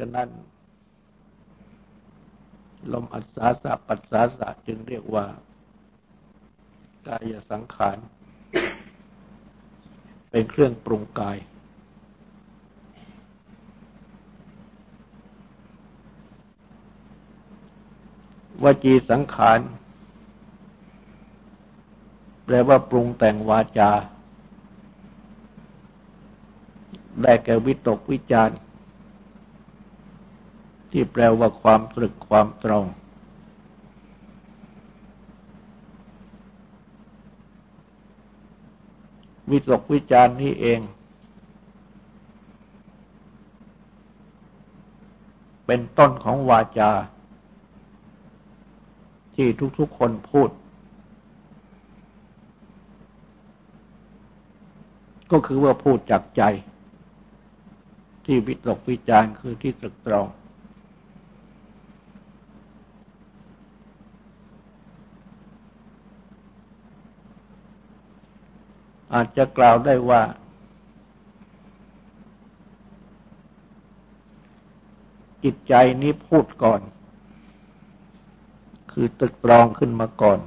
ฉะนั้น ลมอัศาสะปัสสาสะจึงเรียกว่า กายสังขาร เป็นเครื่องปรุงกาย วจีสังขาร แปลว่าปรุงแต่งวาจา ได้แก่วิตกวิจารณ์ ที่แปลว่าความตรึกความตรอง วิตกวิจารณ์นี้เอง เป็นต้นของวาจา ที่ทุกๆคนพูด ก็คือว่าพูดจากใจ ที่วิตกวิจารคือที่ตรึกตรอง อาจจะกล่าวได้ว่า จิตใจนี้พูดก่อน คือตึกตรองขึ้นมาก่อน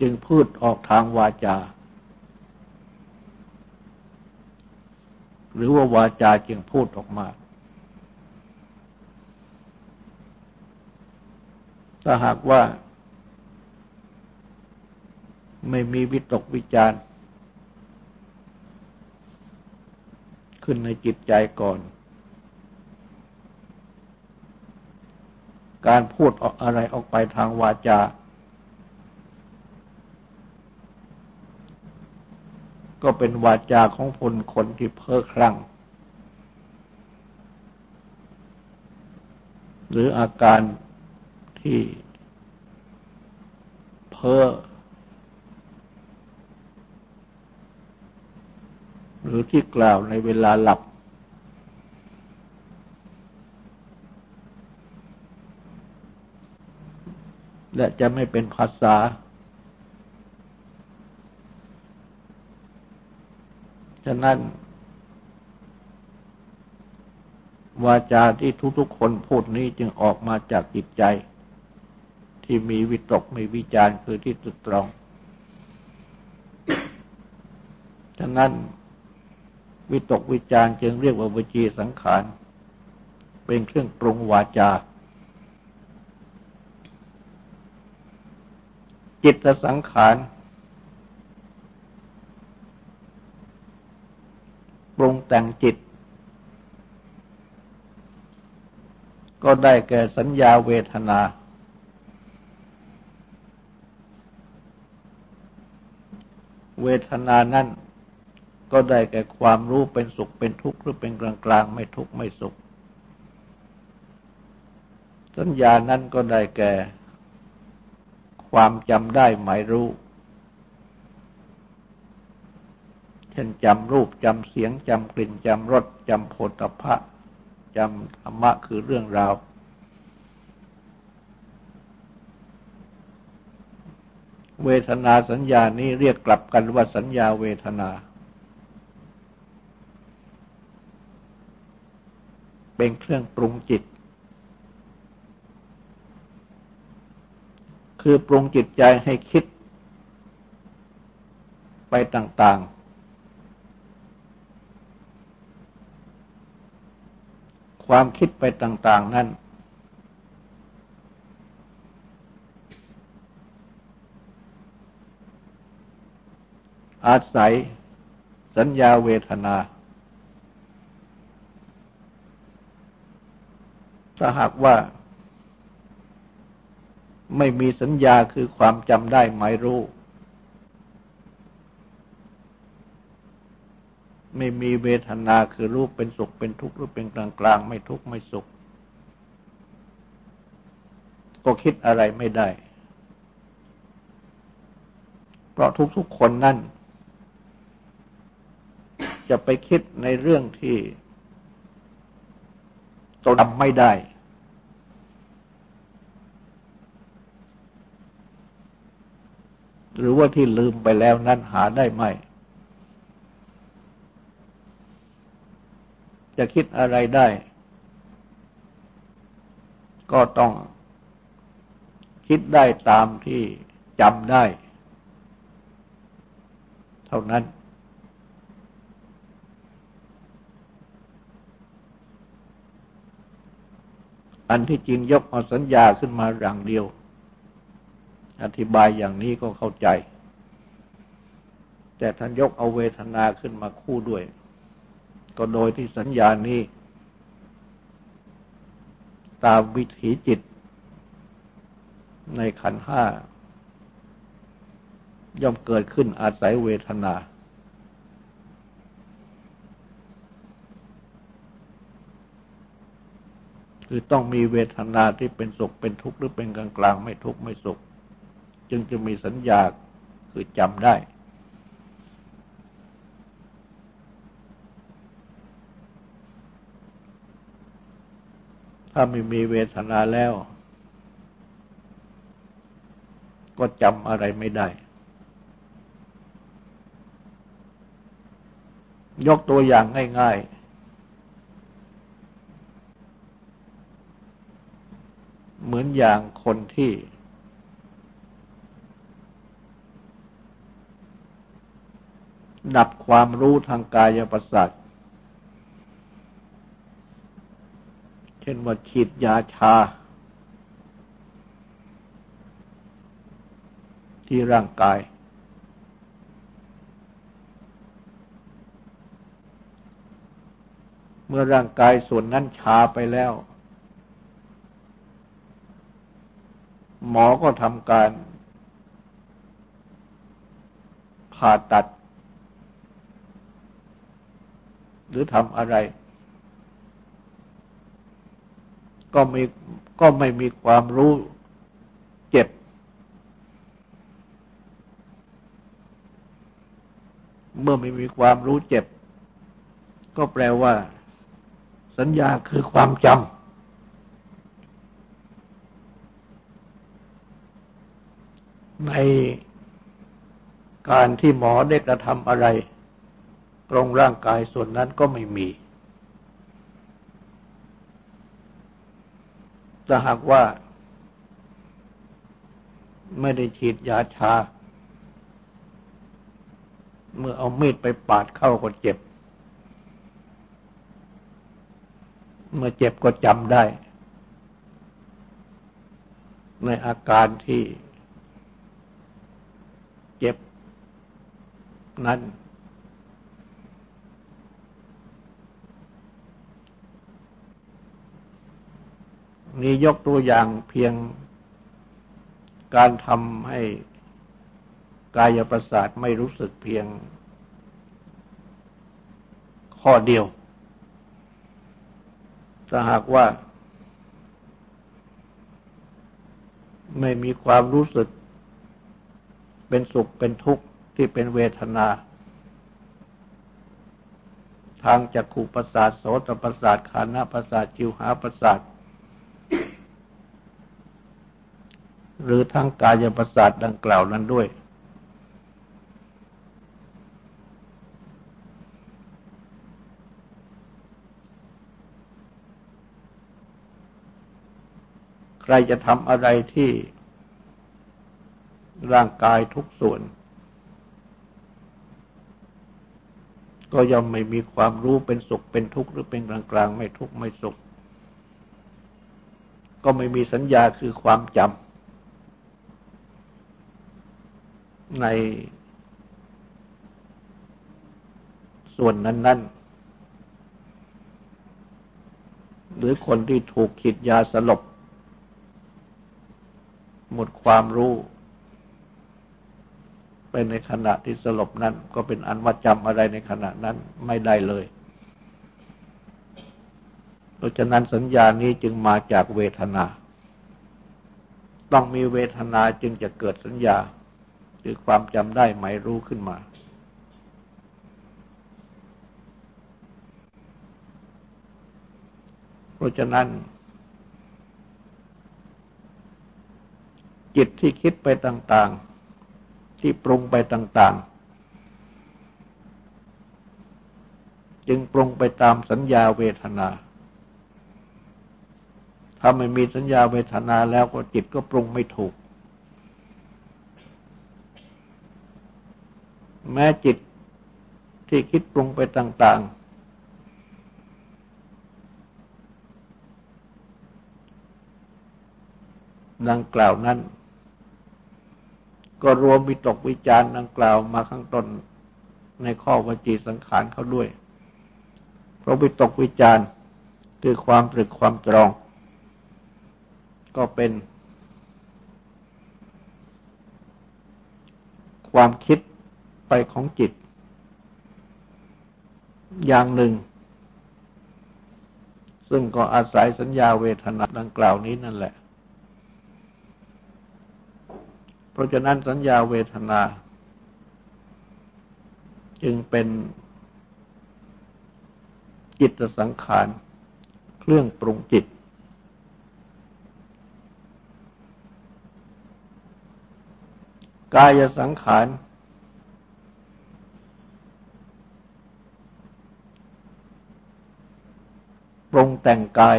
จึงพูดออกทางวาจา หรือว่าวาจาจึงพูดออกมาถ้าหากว่า ไม่มีวิตกวิจาร์ขึ้นในจิตใจก่อน การพูดออกอะไรออกไปทางวาจา ก็เป็นวาจาของคนคนที่เพ้อคลั่ง หรืออาการที่เพ้อ หรือที่กล่าวในเวลาหลับ และจะไม่เป็นภาษา ฉะนั้น วาจาที่ทุกๆคนพูดนี้จึงออกมาจากจิตใจ ที่มีวิตกมีวิจารคือที่ตุตรอง ฉะนั้น วิตกวิจารจึงเรียกว่าวจีสังขาร เป็นเครื่องปรุงวาจา จิตสังขารปรุงแต่งจิต ก็ได้แก่สัญญาเวทนา เวทนานั้น ก็ได้แก่ความรู้เป็นสุขเป็นทุกข์หรือเป็นกลางกลางไม่ทุกข์ไม่สุข สัญญานั้นก็ได้แก่ ความจำได้หมายรู้ เช่นจำรูปจำเสียงจำกลิ่นจำรสจำโผฏฐะจำธรรมะคือเรื่องราวเวทนาสัญญานี้เรียกกลับกันว่าสัญญาเวทนา เป็นเครื่องปรุงจิต คือปรุงจิตใจให้คิด ไปต่างๆ ความคิดไปต่าง ๆ นั้นอาศัยสัญญาเวทนา ถ้าหากว่า ไม่มีสัญญาคือความจำได้หมายรู้ ไม่มีเวทนาคือรูปเป็นสุขเป็นทุกข์หรือเป็นกลางกลางไม่ทุกข์ไม่สุข ก็คิดอะไรไม่ได้ เพราะทุกๆคนนั่นจะไปคิดในเรื่องที่ตนทำไม่ได้ หรือว่าที่ลืมไปแล้วนั้นหาได้ไหม จะคิดอะไรได้ ก็ต้องคิดได้ตามที่จำได้ เท่านั้น อันที่จริงยกเอาสัญญาขึ้นมาอย่างเดียว อธิบายอย่างนี้ก็เข้าใจ แต่ท่านยกเอาเวทนาขึ้นมาคู่ด้วย ก็โดยที่สัญญานี้ ตามวิถีจิต ในขันห้า ย่อมเกิดขึ้นอาศัยเวทนา คือต้องมีเวทนาที่เป็นสุขเป็นทุกข์หรือเป็นกลางกลางไม่ทุกข์ไม่สุข จึงจะมีสัญญาคือจำได้ ถ้าไม่มีเวทนาแล้ว ก็จำอะไรไม่ได้ ยกตัวอย่างง่าย ๆเหมือนอย่างคนที่ ดับความรู้ทางกายประสาท เช่นว่าฉีดยาชา ที่ร่างกาย เมื่อร่างกายส่วนนั้นชาไปแล้ว หมอก็ทำการผ่าตัด หรือทำอะไร ก็ไม่ก็ไม่มีความรู้เจ็บ เมื่อไม่มีความรู้เจ็บ ก็แปลว่า สัญญาคือความจำในการที่หมอได้กระทำอะไร ตรงร่างกายส่วนนั้นก็ไม่มีถ้าหากว่า ไม่ได้ฉีดยาชา เมื่อเอามีดไปปาดเข้าก็เจ็บ เมื่อเจ็บก็จำได้ ในอาการที่เจ็บนั้น นี่ยกตัวอย่างเพียงการทำให้กายประสาทไม่รู้สึกเพียงข้อเดียวถ้าหากว่า ไม่มีความรู้สึก เป็นสุขเป็นทุกข์ที่เป็นเวทนา ทางจักขุประสาทโสตประสาทขานะประสาทจิวหาประสาท หรือทั้งกายประสาทดังกล่าวนั้นด้วย ใครจะทำอะไรที่ร่างกายทุกส่วน ก็ย่อมไม่มีความรู้เป็นสุขเป็นทุกข์หรือเป็นกลางกลางไม่ทุกข์ไม่สุข ก็ไม่มีสัญญาคือความจำ ในส่วนนั้น ๆ หรือคนที่ถูกขีดยาสลบ หมดความรู้เป็นในขณะที่สลบนั้น ก็เป็นอันว่าจำอะไรในขณะนั้นไม่ได้เลย เพราะฉะนั้นสัญญานี้จึงมาจากเวทนา ต้องมีเวทนาจึงจะเกิดสัญญา คือความจำได้หมายรู้ขึ้นมา เพราะฉะนั้น จิตที่คิดไปต่างๆ ที่ปรุงไปต่างๆ จึงปรุงไปตามสัญญาเวทนาถ้าไม่มีสัญญาเวทนาแล้วก็จิตก็ปรุงไม่ถูก แม้จิตที่คิดปรุงไปต่าง ๆ ดังกล่าวนั้น ก็รวมวิตกวิจารณ์ดังกล่าวมาข้างต้นในข้อวจีสังขารเขาด้วย เพราะวิตกวิจารณ์คือความตรึกความตรอง ก็เป็น ความคิด ไปของจิต อย่างหนึ่ง ซึ่งก็อาศัยสัญญาเวทนาดังกล่าวนี้นั่นแหละ เพราะฉะนั้นสัญญาเวทนา จึงเป็นจิตสังขารเครื่องปรุงจิต กายสังขาร ปรุงแต่งกาย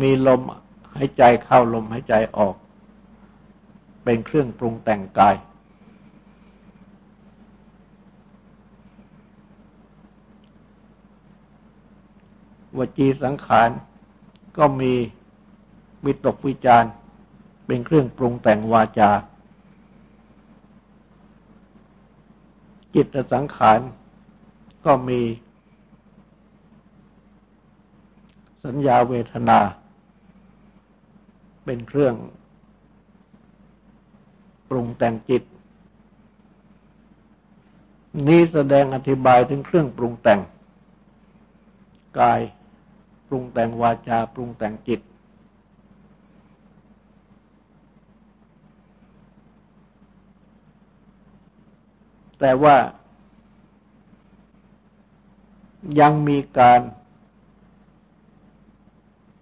มีลมหายใจเข้าลมหายใจออก เป็นเครื่องปรุงแต่งกาย วจีสังขารก็มีวิตกวิจารเป็นเครื่องปรุงแต่งวาจา จิตสังขารก็มี สัญญาเวทนา เป็นเครื่อง ปรุงแต่งจิต นี้แสดงอธิบายถึงเครื่องปรุงแต่ง กายปรุงแต่งวาจา ปรุงแต่งจิต แต่ว่ายังมีการ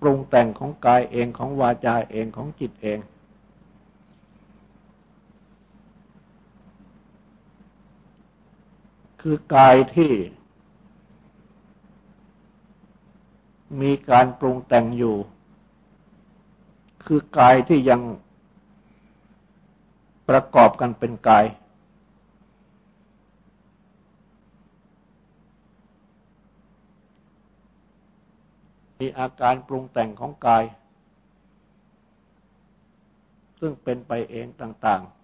ปรุงแต่งของกายเองของวาจาเองของจิตเอง คือกายที่มีการปรุงแต่งอยู่ คือกายที่ยังประกอบกันเป็นกาย มีอาการปรุงแต่งของกาย ซึ่งเป็นไปเองต่าง ๆ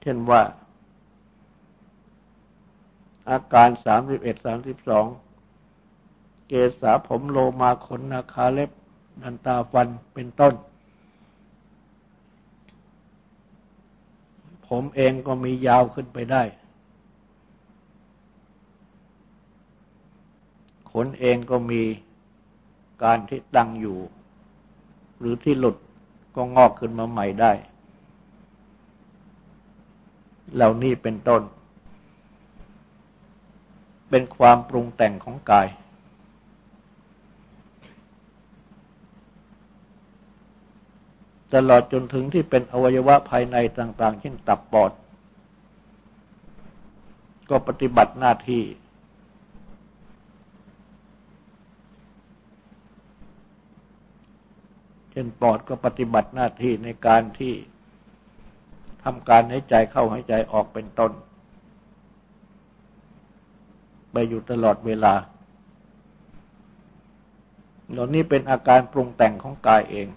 เช่นว่า อาการสามสิบเอ็ดสามสิบสองเกษาผมโลมาขนนาคาเล็บนันตาฟันเป็นต้น ผมเองก็มียาวขึ้นไปได้ ขนเองก็มีการที่ตั้งอยู่ หรือที่หลุดก็งอกขึ้นมาใหม่ได้ เหล่านี้เป็นต้น เป็นความปรุงแต่งของกาย ตลอดจนถึงที่เป็นอวัยวะภายในต่าง ๆ เช่นตับปอด ก็ปฏิบัติหน้าที่ ช่นปอดก็ปฏิบัติหน้าที่ในการที่ทำการให้ใจเข้าให้ใจออกเป็นต้น ไปอยู่ตลอดเวลาเหล่านี้เป็นอาการปรุงแต่งของกายเอง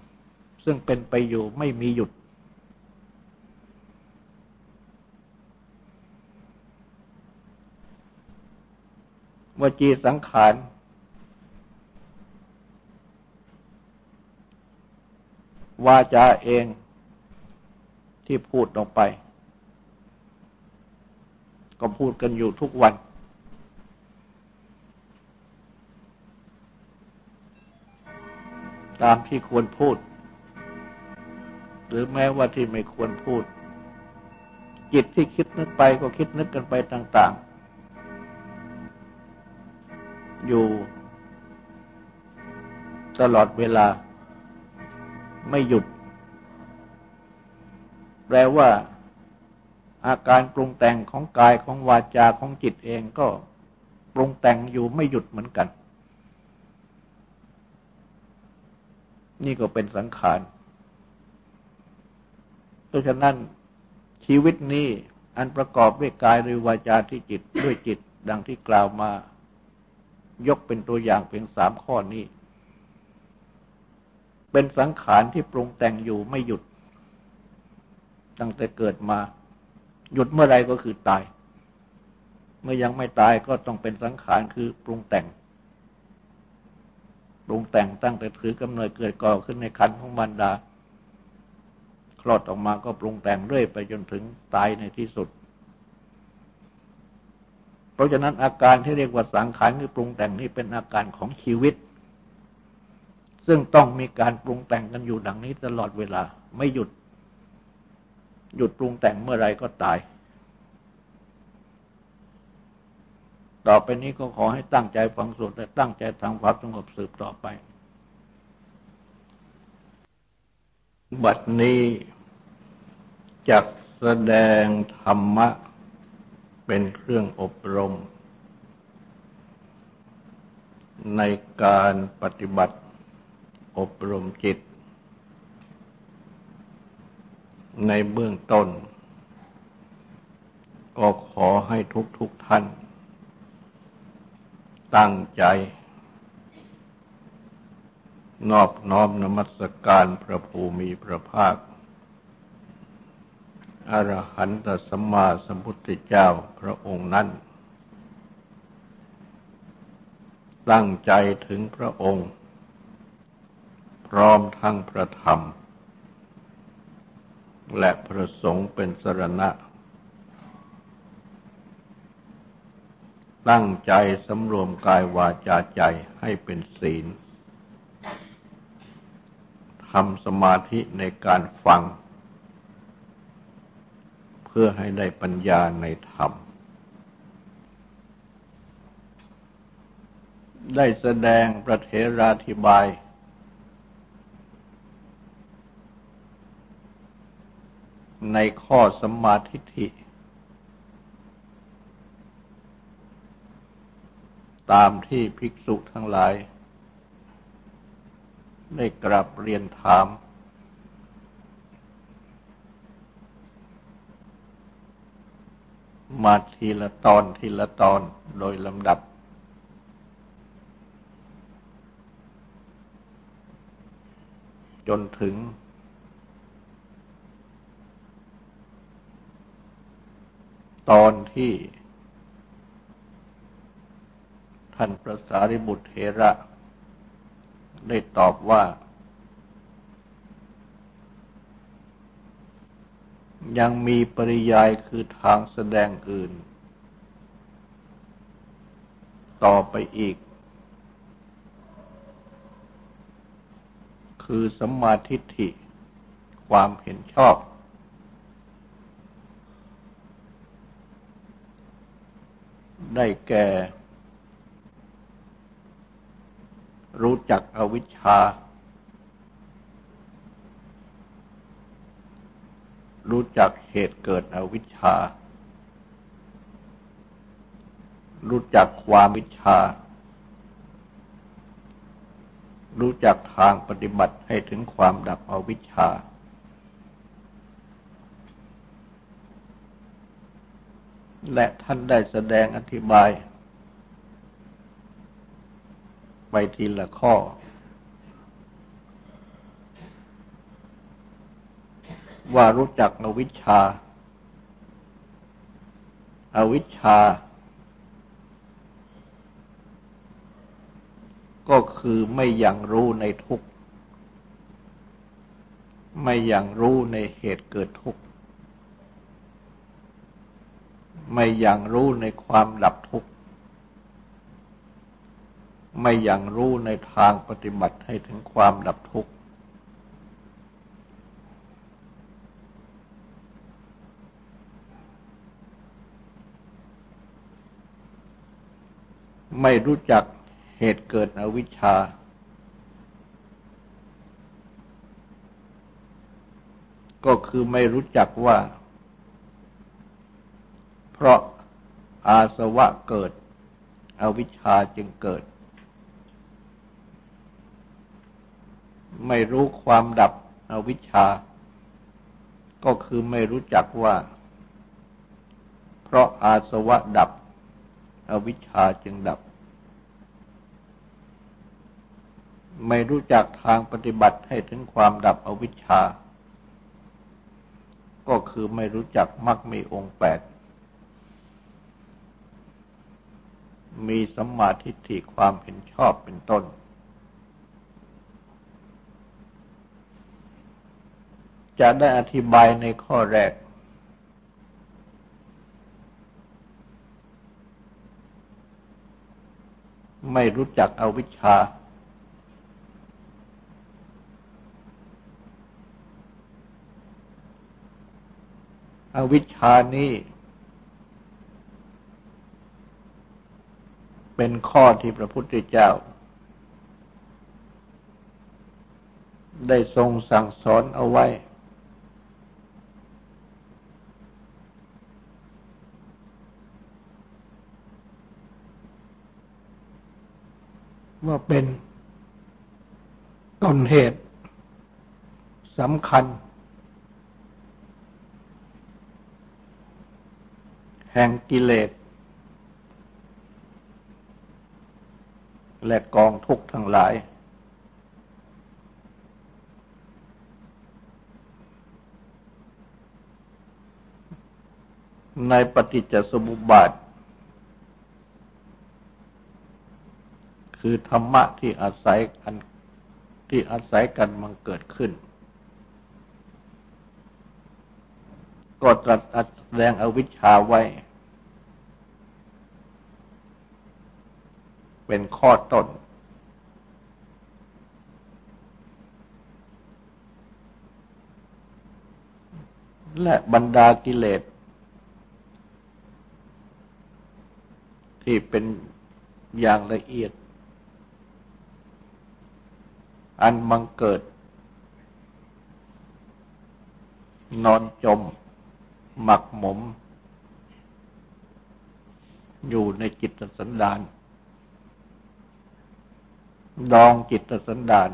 ซึ่งเป็นไปอยู่ไม่มีหยุด วจีสังขาร วาจาเองที่พูดออกไป ก็พูดกันอยู่ทุกวัน ตามที่ควรพูด หรือแม้ว่าที่ไม่ควรพูด จิตที่คิดนึกไปก็คิดนึกกันไปต่าง ๆ อยู่ตลอดเวลา ไม่หยุด แปลว่า อาการปรุงแต่งของกายของวาจาของจิตเองก็ปรุงแต่งอยู่ไม่หยุดเหมือนกัน นี่ก็เป็นสังขารเพราะฉะนั้นชีวิตนี้อันประกอบด้วยกายหรือวาจาที่จิตด้วยจิตดังที่กล่าวมา ยกเป็นตัวอย่างเพียงสามข้อนี้ เป็นสังขารที่ปรุงแต่งอยู่ไม่หยุด ตั้งแต่เกิดมา หยุดเมื่อไรก็คือตาย เมื่อยังไม่ตายก็ต้องเป็นสังขารคือปรุงแต่ง ปรุงแต่งตั้งแต่ถือกำเนิดเกิดก่อขึ้นในคันของมารดา คลอดออกมาก็ปรุงแต่งเรื่อยไปจนถึงตายในที่สุด เพราะฉะนั้นอาการที่เรียกว่าสังขารคือปรุงแต่งนี้เป็นอาการของชีวิต ซึ่งต้องมีการปรุงแต่งกันอยู่ดังนี้ตลอดเวลา ไม่หยุด หยุดปรุงแต่งเมื่อไรก็ตาย ต่อไปนี้ก็ขอให้ตั้งใจฟังสวดและตั้งใจทำความสงบสืบต่อไป บัดนี้จักแสดงธรรมะ เป็นเครื่องอบรม ในการปฏิบัติ อบรมจิต ในเบื้องต้น ก็ขอให้ทุกทุกท่าน ตั้งใจ นอบน้อมนมัสการพระภูมิพระภาคอรหันตสัมมาสัมพุทธเจ้าพระองค์นั้น ตั้งใจถึงพระองค์ พร้อมทั้งพระธรรม และพระสงฆ์เป็นสรณะ ตั้งใจสำรวมกายวาจาใจให้เป็นศีลทำสมาธิในการฟัง เพื่อให้ได้ปัญญาในธรรม ได้แสดงประเทราธิบาย ในข้อสมาธิิตามที่ภิกษุทั้งหลาย ได้กราบเรียนถาม มาทีละตอนทีละตอนโดยลำดับจนถึง ตอนที่ท่านพระสารีบุตรเทระ ได้ตอบว่า ยังมีปริยายคือทางแสดงอื่น ต่อไปอีก คือสัมมาทิฏฐิความเห็นชอบ ได้แก่ รู้จักอวิชชา รู้จักเหตุเกิดอวิชชา รู้จักความวิชา รู้จักทางปฏิบัติให้ถึงความดับอวิชชา และท่านได้แสดงอธิบาย ไปทีละข้อ ว่ารู้จักอวิชชาอาวิชชา ก็คือไม่ยังรู้ในทุกข์ ไม่ยังรู้ในเหตุเกิดทุกข์ ไม่ยังรู้ในความดับทุกข์ ไม่ยังรู้ในทางปฏิบัติให้ถึงความดับทุกข์ ไม่รู้จักเหตุเกิดอวิชชา ก็คือไม่รู้จักว่า พราะอาสวะเกิด อวิชชาจึงเกิด ไม่รู้ความดับอวิชชา ก็คือไม่รู้จักว่า เพราะอาสวะดับ อวิชชาจึงดับ ไม่รู้จักทางปฏิบัติให้ถึงความดับอวิชชา ก็คือไม่รู้จักมรรคมีองค์แปด มีสัมมาทิฏฐิความเห็นชอบเป็นต้น จะได้อธิบายในข้อแรก ไม่รู้จักอวิชชา อาวิชชานี้ เป็นข้อที่พระพุทธเจ้า ได้ทรงสั่งสอนเอาไว้ ว่าเป็นต้นเหตุสำคัญ แห่งกิเลส และกองทุกข์ทั้งหลาย ในปฏิจจสมุปบาท คือธรรมะที่อาศัยกันที่อาศัยกันมันเกิดขึ้น ก็ตรัสแสดงอวิชชาไว้ เป็นข้อต้น และบรรดากิเลส ที่เป็นอย่างละเอียด อันบังเกิด นอนจม หมักหมม อยู่ในจิตสันดาน ดองจิตสันดาน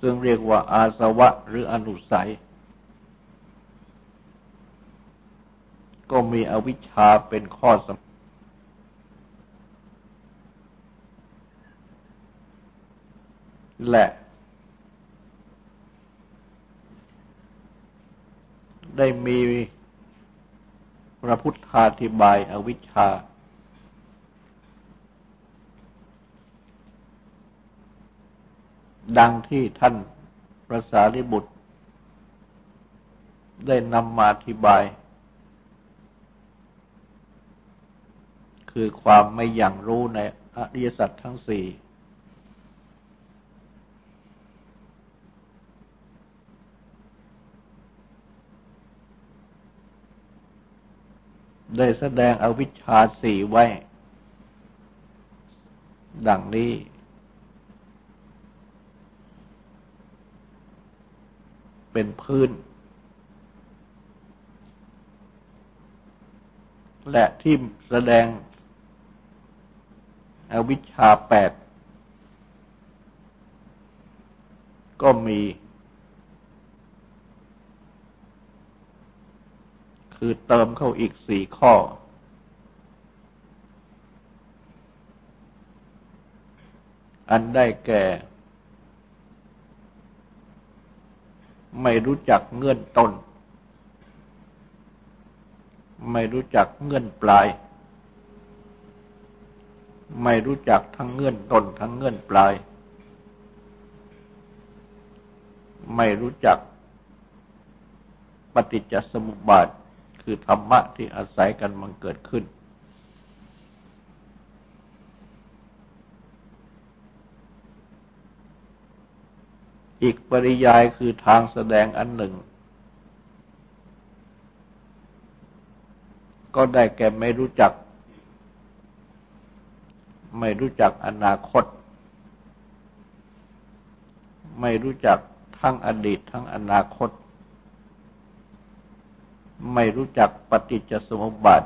ซึ่งเรียกว่าอาสวะหรืออนุสัย ก็มีอวิชชาเป็นข้อสำและ ได้มีพระพุทธาธิบายอวิชชา ดังที่ท่านพระสารีบุตร ได้นำมาอธิบาย คือความไม่อย่างรู้ในอริยสัจทั้งสี่ได้แสดงอวิชชาสี่ไว้ ดังนี้ เป็นพื้น และที่แสดงอวิชชาแปดก็มี คือเติมเข้าอีกสี่ข้อ อันได้แก่ ไม่รู้จักเงื่อนต้น ไม่รู้จักเงื่อนปลาย ไม่รู้จักทั้งเงื่อนต้นทั้งเงื่อนปลาย ไม่รู้จักปฏิจจสมุปบาทคือธรรมะที่อาศัยกันมันเกิดขึ้น อีกปริยายคือทางแสดงอันหนึ่ง ก็ได้แก่ไม่รู้จัก ไม่รู้จักอนาคต ไม่รู้จักทั้งอดีตทั้งอนาคต ไม่รู้จักปฏิจจสมุปบาท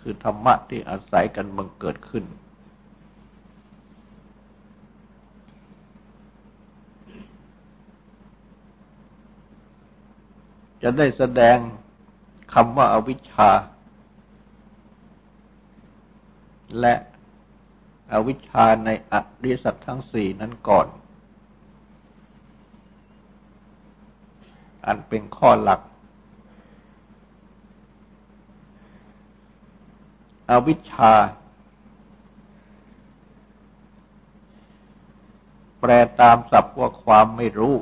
คือธรรมะที่อาศัยกันบังเกิดขึ้น จะได้แสดงคำว่าอาวิชชา และอวิชชาในอริสัตทั้งสี่นั้นก่อน อันเป็นข้อหลัก อวิชชา แปลตามศัพท์ว่าความไม่รู้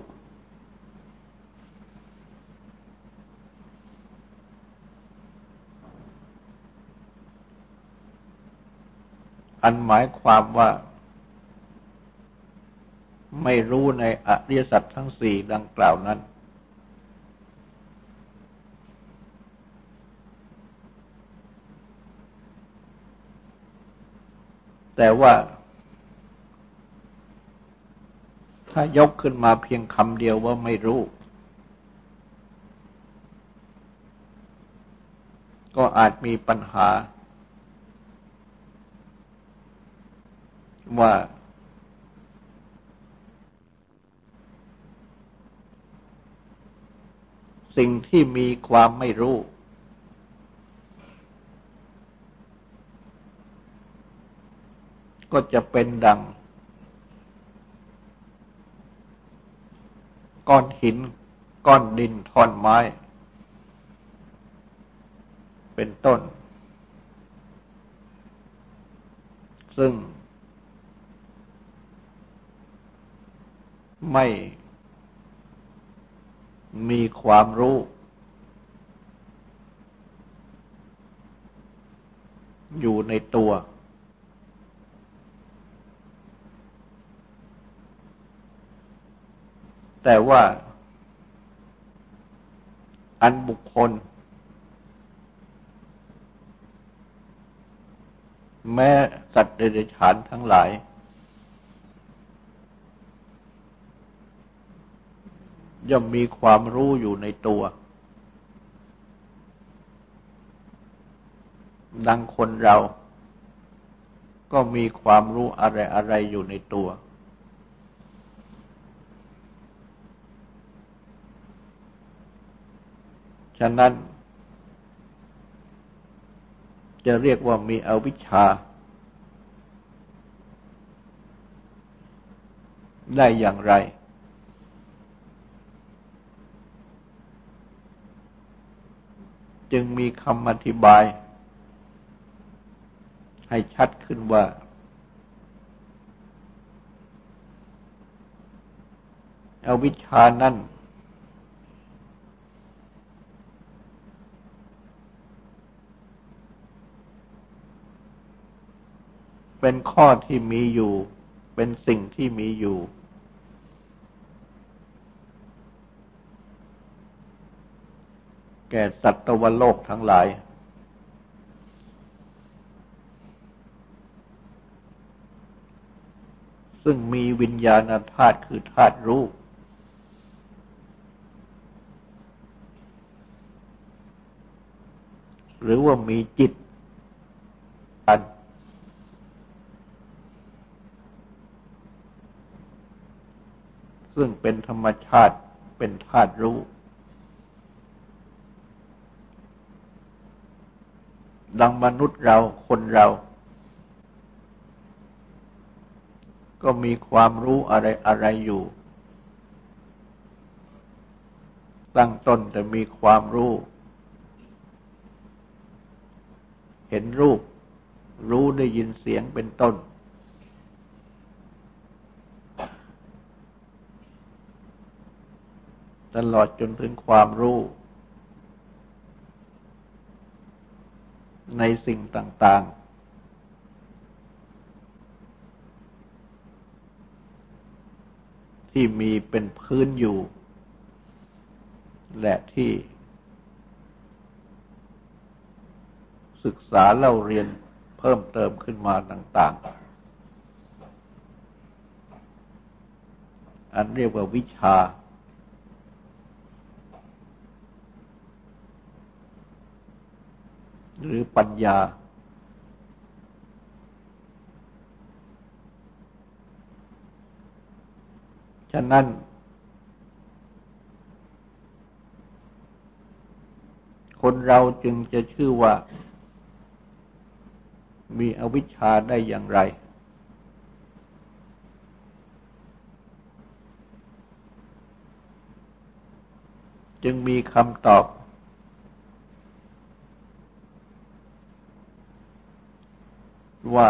อันหมายความว่า ไม่รู้ในอริยสัจทั้งสี่ดังกล่าวนั้น แต่ว่า ถ้ายกขึ้นมาเพียงคำเดียวว่าไม่รู้ ก็อาจมีปัญหา ว่าสิ่งที่มีความไม่รู้ ก็จะเป็นดัง ก้อนหิน ก้อนดินท่อนไม้ เป็นต้น ซึ่ง ไม่มีความรู้ อยู่ในตัว แต่ว่า อันบุคคล แม้สัตว์เดรัจฉานทั้งหลาย ย่อมมีความรู้อยู่ในตัว ดังคนเรา ก็มีความรู้อะไรอะไรอยู่ในตัว ฉะนั้น จะเรียกว่ามีอวิชชา ได้อย่างไร จึงมีคำอธิบาย ให้ชัดขึ้นว่า อาวิชชานั่น เป็นข้อที่มีอยู่ เป็นสิ่งที่มีอยู่ ก่สัตวโลกทั้งหลาย ซึ่งมีวิญญาณธาตุคือธาตุรู้ หรือว่ามีจิตอันซึ่งเป็นธรรมชาติเป็นธาตุรู้ ดังมนุษย์เราคนเรา ก็มีความรู้อะไรอะไรอยู่ ตั้งต้นแต่มีความรู้ เห็นรูป รู้ได้ยินเสียงเป็นต้น ตลอดจนถึงความรู้ ในสิ่งต่าง ๆ ที่มีเป็นพื้นอยู่ และที่ ศึกษาเล่าเรียนเพิ่มเติมขึ้นมาต่าง ๆ อันเรียกว่าวิชา หรือปัญญา ฉะนั้น คนเราจึงจะชื่อว่า มีอวิชชาได้อย่างไร จึงมีคำตอบ ว่า